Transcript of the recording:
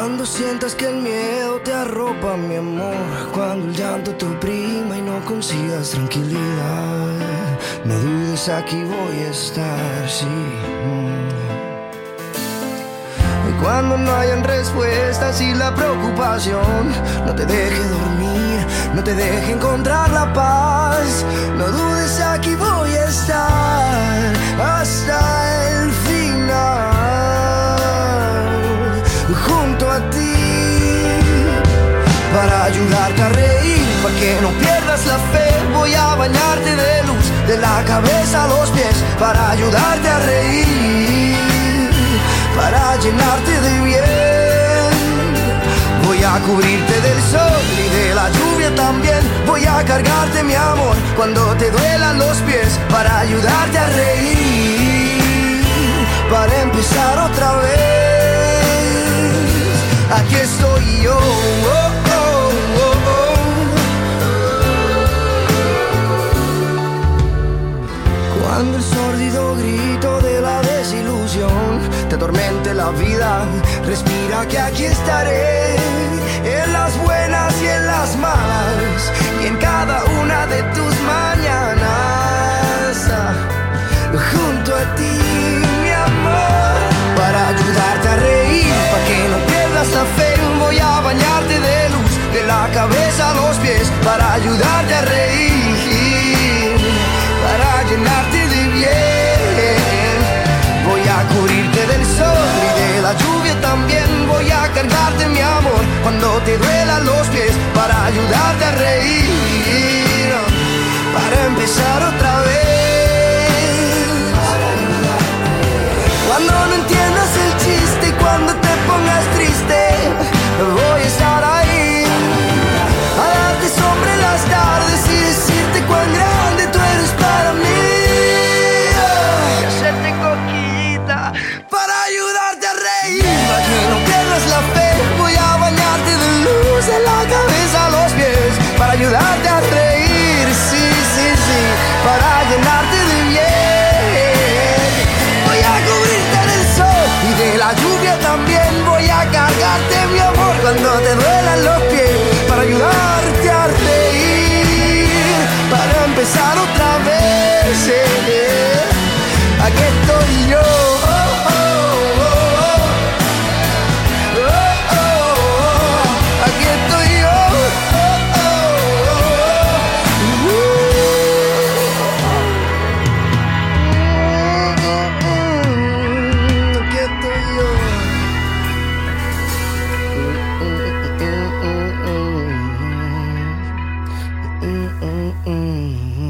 Cuando sientas que el miedo te arropa, mi amor. Cuando el llanto te oprima y no consigas tranquilidad. No dudes, aquí voy a estar, sí. Y cuando no hayan respuestas y la preocupación no te deje dormir, no te deje encontrar la paz, no dudes, aquí voy a estar para ayudarte a reír, para que no pierdas la fe. Voy a bañarte de luz, de la cabeza a los pies, para ayudarte a reír, para llenarte de bien. Voy a cubrirte del sol y de la lluvia también. Voy a cargarte mi amor cuando te duelan los pies, para ayudarte a reír, para empezar otra vez. Te atormente la vida, respira que aquí estaré en las buenas y en las malas y en cada una de tus mañanas. ah, Junto a ti, mi amor, para ayudarte a reír, para que no pierdas la fe. Voy a bañarte de luz, de la cabeza a los pies, para ayudarte a reír, Cargarte mi amor cuando te duelan los pies, para ayudarte a reír, para empezar otra vez. Mm-mm.